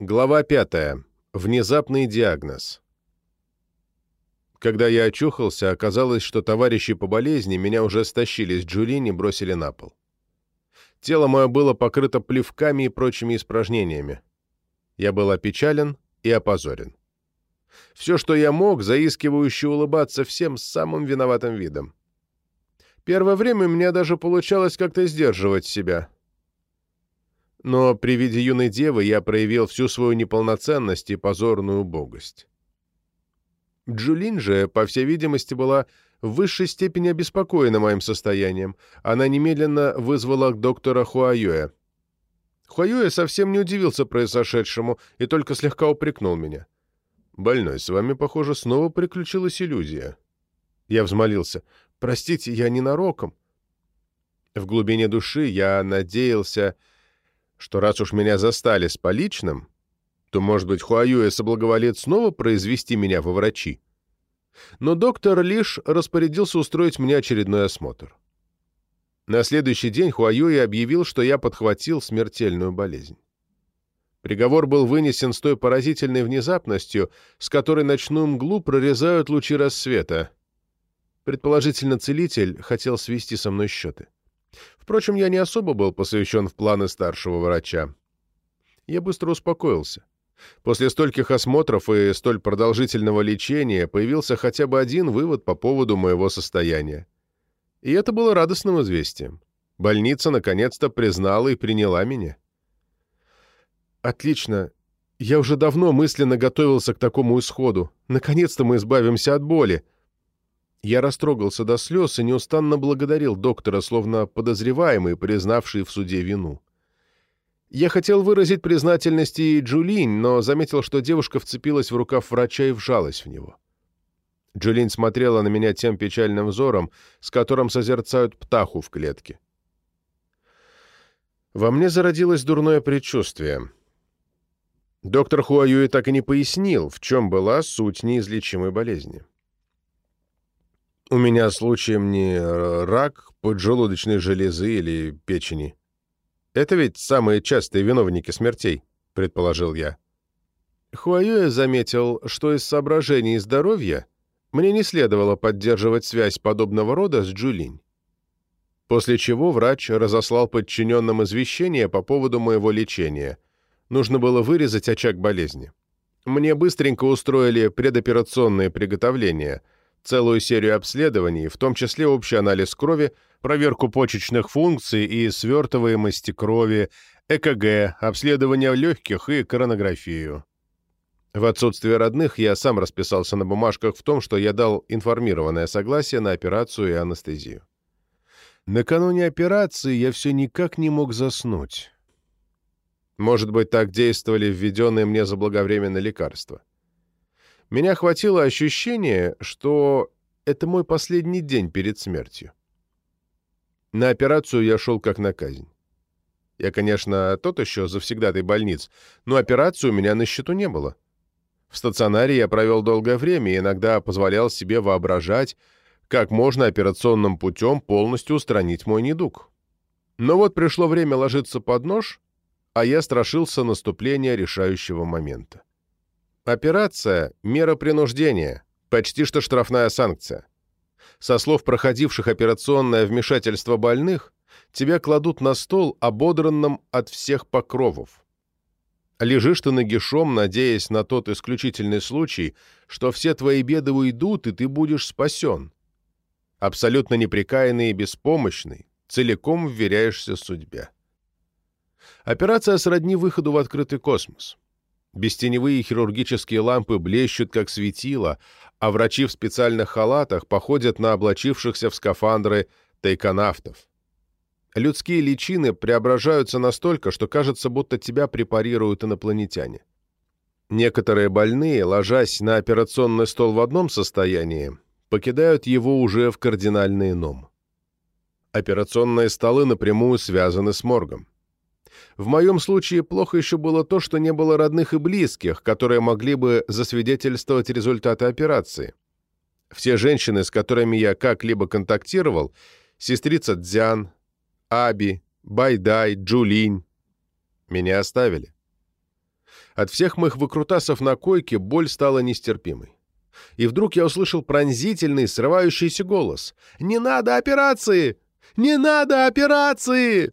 Глава 5. Внезапный диагноз. Когда я очухался, оказалось, что товарищи по болезни меня уже стащили с Джулини и бросили на пол. Тело мое было покрыто плевками и прочими испражнениями. Я был опечален и опозорен. Все, что я мог, заискивающе улыбаться всем с самым виноватым видом. Первое время у меня даже получалось как-то сдерживать себя — но при виде юной девы я проявил всю свою неполноценность и позорную убогость. Джулин же, по всей видимости, была в высшей степени обеспокоена моим состоянием. Она немедленно вызвала доктора Хуаюэ. Хуаюэ совсем не удивился произошедшему и только слегка упрекнул меня. «Больной, с вами, похоже, снова приключилась иллюзия». Я взмолился. «Простите, я ненароком». В глубине души я надеялся что раз уж меня застали с поличным, то, может быть, Хуаюэ соблаговолит снова произвести меня во врачи. Но доктор лишь распорядился устроить мне очередной осмотр. На следующий день Хуаюэ объявил, что я подхватил смертельную болезнь. Приговор был вынесен с той поразительной внезапностью, с которой ночную мглу прорезают лучи рассвета. Предположительно, целитель хотел свести со мной счеты. Впрочем, я не особо был посвящен в планы старшего врача. Я быстро успокоился. После стольких осмотров и столь продолжительного лечения появился хотя бы один вывод по поводу моего состояния. И это было радостным известием. Больница наконец-то признала и приняла меня. «Отлично. Я уже давно мысленно готовился к такому исходу. Наконец-то мы избавимся от боли», я растрогался до слез и неустанно благодарил доктора, словно подозреваемый, признавший в суде вину. Я хотел выразить признательность и Джулинь, но заметил, что девушка вцепилась в рукав врача и вжалась в него. Джулинь смотрела на меня тем печальным взором, с которым созерцают птаху в клетке. Во мне зародилось дурное предчувствие. Доктор Хуаюи так и не пояснил, в чем была суть неизлечимой болезни. У меня случаем не рак поджелудочной железы или печени. Это ведь самые частые виновники смертей, предположил я. Хуаюэ заметил, что из соображений здоровья мне не следовало поддерживать связь подобного рода с Джулинь. После чего врач разослал подчиненным извещение по поводу моего лечения. Нужно было вырезать очаг болезни. Мне быстренько устроили предоперационные приготовления — целую серию обследований, в том числе общий анализ крови, проверку почечных функций и свертываемости крови, ЭКГ, обследование легких и коронографию. В отсутствие родных я сам расписался на бумажках в том, что я дал информированное согласие на операцию и анестезию. Накануне операции я все никак не мог заснуть. Может быть, так действовали введенные мне заблаговременно лекарства меня охватило ощущение, что это мой последний день перед смертью. На операцию я шел как на казнь. Я, конечно, тот еще завсегдатай больниц, но операции у меня на счету не было. В стационаре я провел долгое время и иногда позволял себе воображать, как можно операционным путем полностью устранить мой недуг. Но вот пришло время ложиться под нож, а я страшился наступления решающего момента. Операция – мера принуждения, почти что штрафная санкция. Со слов проходивших операционное вмешательство больных, тебя кладут на стол, ободранным от всех покровов. Лежишь ты нагишом, надеясь на тот исключительный случай, что все твои беды уйдут, и ты будешь спасен. Абсолютно неприкаянный и беспомощный, целиком вверяешься судьбе. Операция сродни выходу в открытый космос. Бестеневые хирургические лампы блещут, как светило, а врачи в специальных халатах походят на облачившихся в скафандры тайконавтов. Людские личины преображаются настолько, что кажется, будто тебя препарируют инопланетяне. Некоторые больные, ложась на операционный стол в одном состоянии, покидают его уже в кардинально ином. Операционные столы напрямую связаны с моргом. В моем случае плохо еще было то, что не было родных и близких, которые могли бы засвидетельствовать результаты операции. Все женщины, с которыми я как-либо контактировал, сестрица Дзян, Аби, Байдай, Джулинь, меня оставили. От всех моих выкрутасов на койке боль стала нестерпимой. И вдруг я услышал пронзительный, срывающийся голос. «Не надо операции! Не надо операции!»